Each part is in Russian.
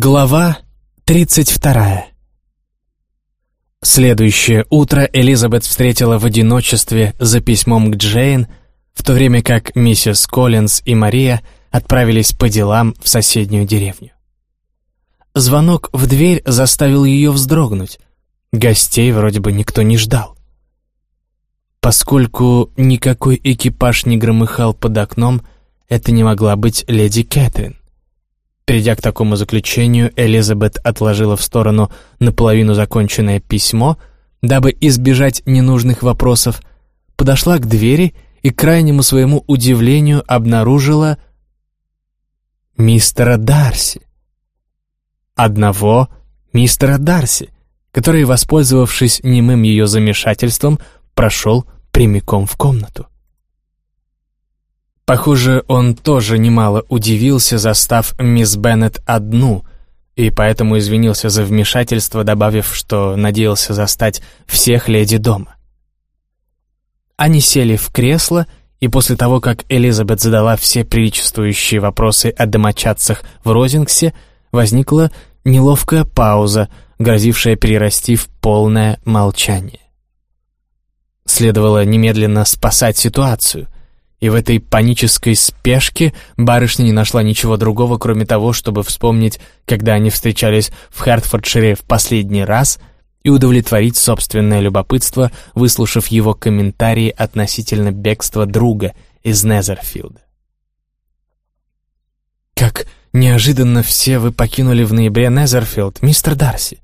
Глава 32 Следующее утро Элизабет встретила в одиночестве за письмом к Джейн, в то время как миссис Коллинз и Мария отправились по делам в соседнюю деревню. Звонок в дверь заставил ее вздрогнуть. Гостей вроде бы никто не ждал. Поскольку никакой экипаж не громыхал под окном, это не могла быть леди Кэтрин. Придя к такому заключению, Элизабет отложила в сторону наполовину законченное письмо, дабы избежать ненужных вопросов, подошла к двери и, к крайнему своему удивлению, обнаружила мистера Дарси. Одного мистера Дарси, который, воспользовавшись немым ее замешательством, прошел прямиком в комнату. Похоже, он тоже немало удивился, застав мисс Беннет одну, и поэтому извинился за вмешательство, добавив, что надеялся застать всех леди дома. Они сели в кресло, и после того, как Элизабет задала все приличествующие вопросы о домочадцах в Розингсе, возникла неловкая пауза, грозившая перерасти в полное молчание. Следовало немедленно спасать ситуацию — и в этой панической спешке барышня не нашла ничего другого, кроме того, чтобы вспомнить, когда они встречались в Хартфордшире в последний раз, и удовлетворить собственное любопытство, выслушав его комментарии относительно бегства друга из Незерфилда. «Как неожиданно все вы покинули в ноябре Незерфилд, мистер Дарси!»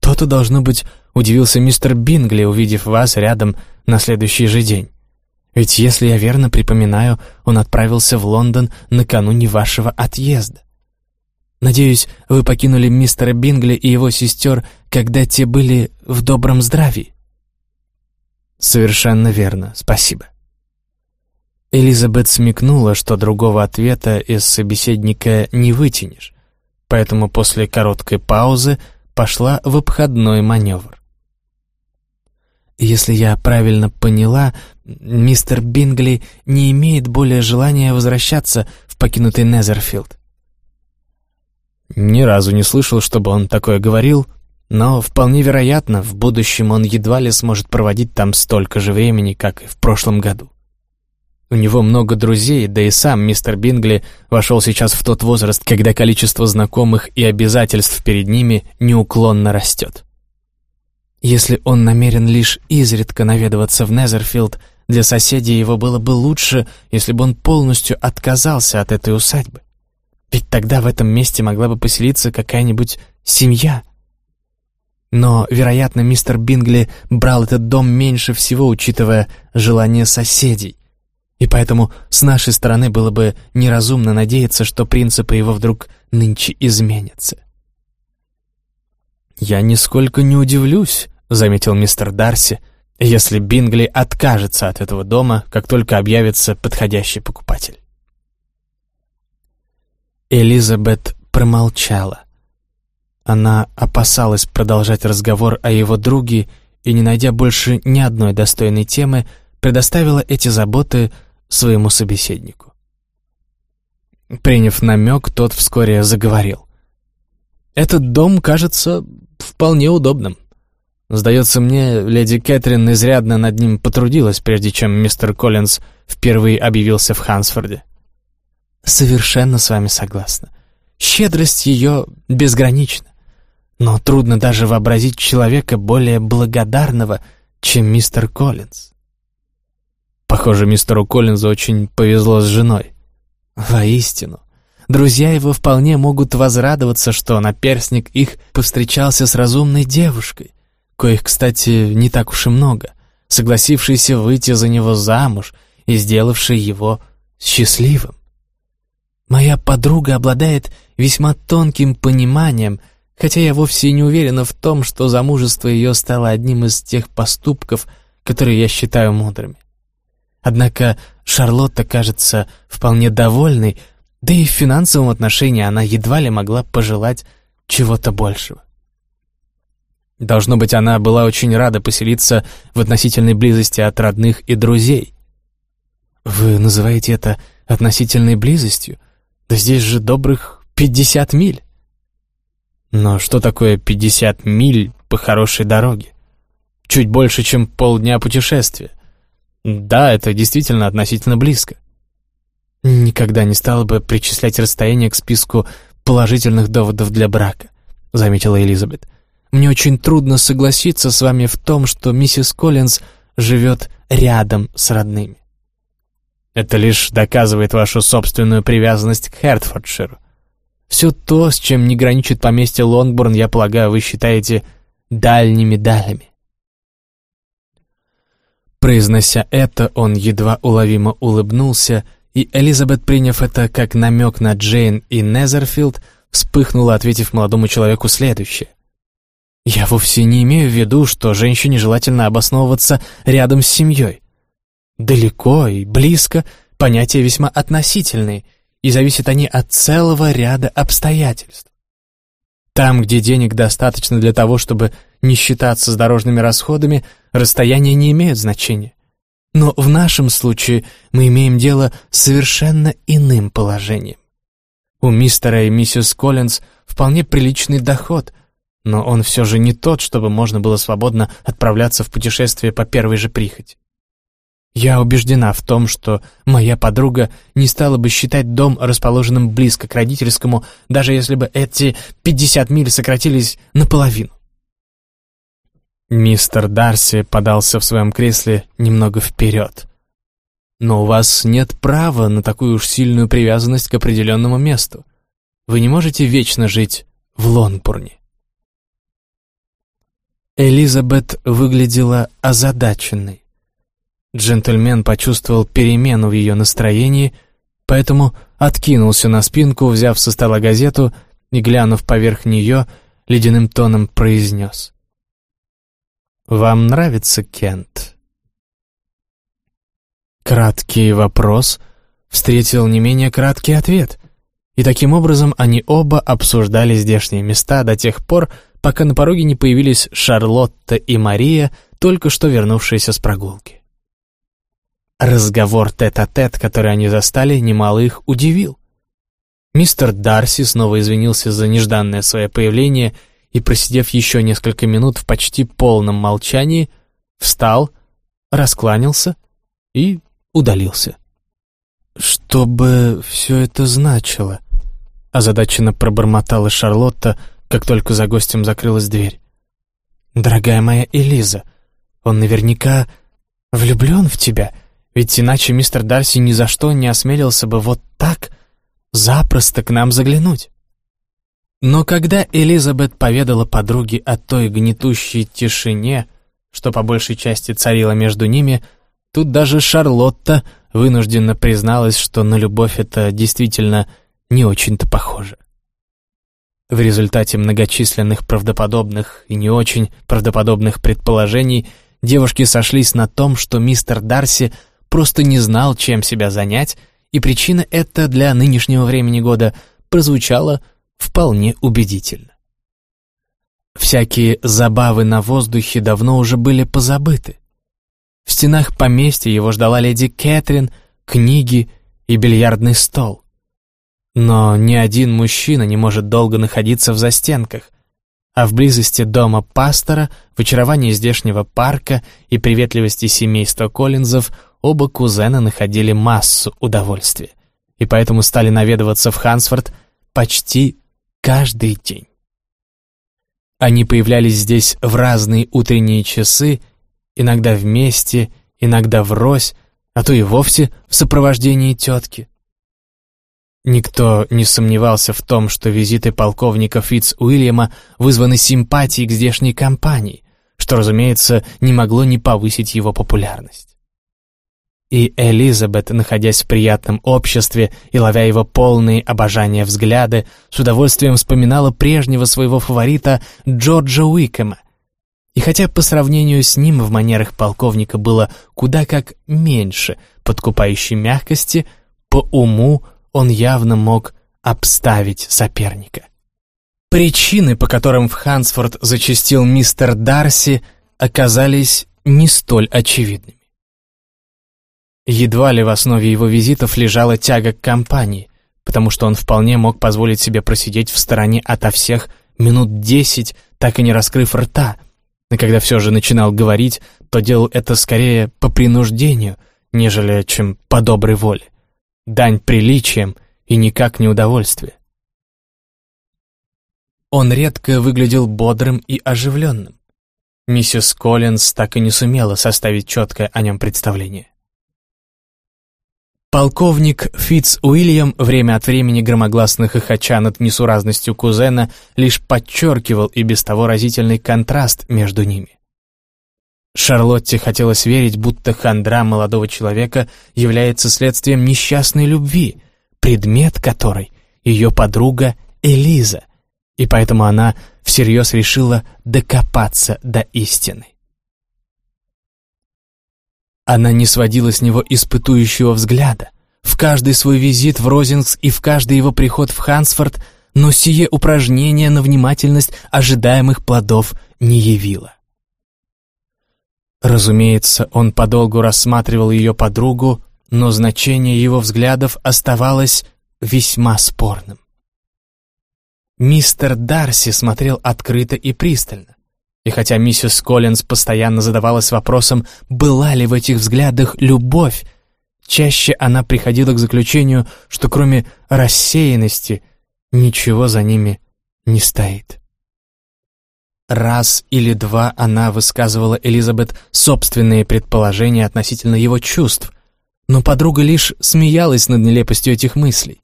То-то, должно быть, удивился мистер Бингли, увидев вас рядом на следующий же день. Ведь, если я верно припоминаю, он отправился в Лондон накануне вашего отъезда. Надеюсь, вы покинули мистера Бингли и его сестер, когда те были в добром здравии. Совершенно верно, спасибо. Элизабет смекнула, что другого ответа из собеседника не вытянешь, поэтому после короткой паузы пошла в обходной маневр. Если я правильно поняла, мистер Бингли не имеет более желания возвращаться в покинутый Незерфилд. Ни разу не слышал, чтобы он такое говорил, но вполне вероятно, в будущем он едва ли сможет проводить там столько же времени, как и в прошлом году. У него много друзей, да и сам мистер Бингли вошел сейчас в тот возраст, когда количество знакомых и обязательств перед ними неуклонно растет. Если он намерен лишь изредка наведываться в Незерфилд, для соседей его было бы лучше, если бы он полностью отказался от этой усадьбы. Ведь тогда в этом месте могла бы поселиться какая-нибудь семья. Но, вероятно, мистер Бингли брал этот дом меньше всего, учитывая желание соседей. И поэтому с нашей стороны было бы неразумно надеяться, что принципы его вдруг нынче изменятся. «Я нисколько не удивлюсь», — заметил мистер Дарси, «если Бингли откажется от этого дома, как только объявится подходящий покупатель». Элизабет промолчала. Она опасалась продолжать разговор о его друге и, не найдя больше ни одной достойной темы, предоставила эти заботы своему собеседнику. Приняв намек, тот вскоре заговорил. «Этот дом кажется вполне удобным. Сдается мне, леди Кэтрин изрядно над ним потрудилась, прежде чем мистер Коллинз впервые объявился в Хансфорде. Совершенно с вами согласна. Щедрость ее безгранична. Но трудно даже вообразить человека более благодарного, чем мистер Коллинз. Похоже, мистеру Коллинзу очень повезло с женой. Воистину. Друзья его вполне могут возрадоваться, что наперсник их повстречался с разумной девушкой, коих, кстати, не так уж и много, согласившейся выйти за него замуж и сделавшей его счастливым. Моя подруга обладает весьма тонким пониманием, хотя я вовсе не уверена в том, что замужество ее стало одним из тех поступков, которые я считаю мудрыми. Однако Шарлотта кажется вполне довольной, да и в финансовом отношении она едва ли могла пожелать чего-то большего. Должно быть, она была очень рада поселиться в относительной близости от родных и друзей. Вы называете это относительной близостью? Да здесь же добрых пятьдесят миль. Но что такое 50 миль по хорошей дороге? Чуть больше, чем полдня путешествия. Да, это действительно относительно близко. Никогда не стала бы причислять расстояние к списку положительных доводов для брака, заметила Элизабет. Мне очень трудно согласиться с вами в том, что миссис Коллинз живет рядом с родными. Это лишь доказывает вашу собственную привязанность к Хертфордширу. Все то, с чем не граничит поместье Лонгборн, я полагаю, вы считаете дальними далями. Произнося это, он едва уловимо улыбнулся, и Элизабет, приняв это как намек на Джейн и Незерфилд, вспыхнула, ответив молодому человеку следующее. «Я вовсе не имею в виду, что женщине желательно обосновываться рядом с семьей. Далеко и близко — понятия весьма относительные, и зависят они от целого ряда обстоятельств. Там, где денег достаточно для того, чтобы не считаться с дорожными расходами, расстояние не имеет значения. Но в нашем случае мы имеем дело с совершенно иным положением. У мистера и миссис Коллинз вполне приличный доход, но он все же не тот, чтобы можно было свободно отправляться в путешествие по первой же прихоти. Я убеждена в том, что моя подруга не стала бы считать дом расположенным близко к родительскому, даже если бы эти 50 миль сократились наполовину. Мистер Дарси подался в своем кресле немного вперед. «Но у вас нет права на такую уж сильную привязанность к определенному месту. Вы не можете вечно жить в Лонпурне». Элизабет выглядела озадаченной. Джентльмен почувствовал перемену в ее настроении, поэтому откинулся на спинку, взяв со стола газету и, глянув поверх нее, ледяным тоном произнес. «Вам нравится Кент?» Краткий вопрос встретил не менее краткий ответ, и таким образом они оба обсуждали здешние места до тех пор, пока на пороге не появились Шарлотта и Мария, только что вернувшиеся с прогулки. Разговор тет-а-тет, -тет, который они застали, немало их удивил. Мистер Дарси снова извинился за нежданное свое появление и, просидев еще несколько минут в почти полном молчании, встал, раскланялся и удалился. «Что бы все это значило?» — озадаченно пробормотала Шарлотта, как только за гостем закрылась дверь. «Дорогая моя Элиза, он наверняка влюблен в тебя, ведь иначе мистер Дарси ни за что не осмелился бы вот так запросто к нам заглянуть». Но когда Элизабет поведала подруге о той гнетущей тишине, что по большей части царила между ними, тут даже Шарлотта вынужденно призналась, что на любовь это действительно не очень-то похоже. В результате многочисленных правдоподобных и не очень правдоподобных предположений девушки сошлись на том, что мистер Дарси просто не знал, чем себя занять, и причина эта для нынешнего времени года прозвучала вполне убедительно. Всякие забавы на воздухе давно уже были позабыты. В стенах поместья его ждала леди Кэтрин, книги и бильярдный стол. Но ни один мужчина не может долго находиться в застенках, а в близости дома пастора, в очаровании здешнего парка и приветливости семейства Коллинзов оба кузена находили массу удовольствия, и поэтому стали наведываться в Хансфорд почти каждый день. Они появлялись здесь в разные утренние часы, иногда вместе, иногда врозь, а то и вовсе в сопровождении тетки. Никто не сомневался в том, что визиты полковника Фитц Уильяма вызваны симпатией к здешней компании, что, разумеется, не могло не повысить его популярность. И Элизабет, находясь в приятном обществе и ловя его полные обожания взгляды, с удовольствием вспоминала прежнего своего фаворита Джорджа Уикэма. И хотя по сравнению с ним в манерах полковника было куда как меньше подкупающей мягкости, по уму он явно мог обставить соперника. Причины, по которым в Хансфорд зачастил мистер Дарси, оказались не столь очевидными. Едва ли в основе его визитов лежала тяга к компании, потому что он вполне мог позволить себе просидеть в стороне ото всех минут десять, так и не раскрыв рта, и когда все же начинал говорить, то делал это скорее по принуждению, нежели чем по доброй воле. Дань приличиям и никак не удовольствие. Он редко выглядел бодрым и оживленным. Миссис Коллинз так и не сумела составить четкое о нем представление. Полковник Фитц Уильям, время от времени громогласно хохоча над несуразностью кузена, лишь подчеркивал и без того разительный контраст между ними. Шарлотте хотелось верить, будто хандра молодого человека является следствием несчастной любви, предмет которой — ее подруга Элиза, и поэтому она всерьез решила докопаться до истины. Она не сводила с него испытующего взгляда. В каждый свой визит в Розингс и в каждый его приход в Хансфорд, но сие упражнение на внимательность ожидаемых плодов не явило. Разумеется, он подолгу рассматривал ее подругу, но значение его взглядов оставалось весьма спорным. Мистер Дарси смотрел открыто и пристально. И хотя миссис Коллинз постоянно задавалась вопросом, была ли в этих взглядах любовь, чаще она приходила к заключению, что кроме рассеянности ничего за ними не стоит. Раз или два она высказывала Элизабет собственные предположения относительно его чувств, но подруга лишь смеялась над нелепостью этих мыслей.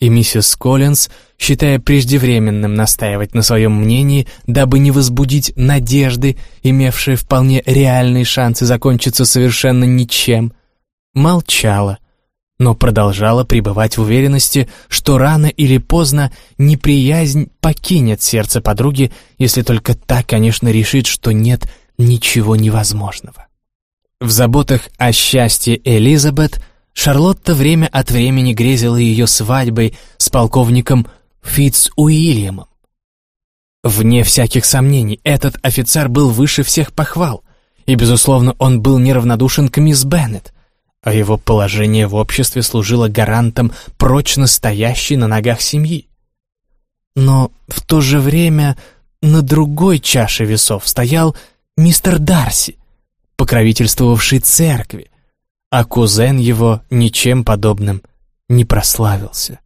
И миссис Коллинз, считая преждевременным настаивать на своем мнении, дабы не возбудить надежды, имевшие вполне реальные шансы закончиться совершенно ничем, молчала, но продолжала пребывать в уверенности, что рано или поздно неприязнь покинет сердце подруги, если только та, конечно, решит, что нет ничего невозможного. В заботах о счастье Элизабет – Шарлотта время от времени грезила ее свадьбой с полковником Фитц Уильямом. Вне всяких сомнений, этот офицер был выше всех похвал, и, безусловно, он был неравнодушен к мисс Беннет, а его положение в обществе служило гарантом прочно стоящей на ногах семьи. Но в то же время на другой чаше весов стоял мистер Дарси, покровительствовавший церкви, а кузен его ничем подобным не прославился.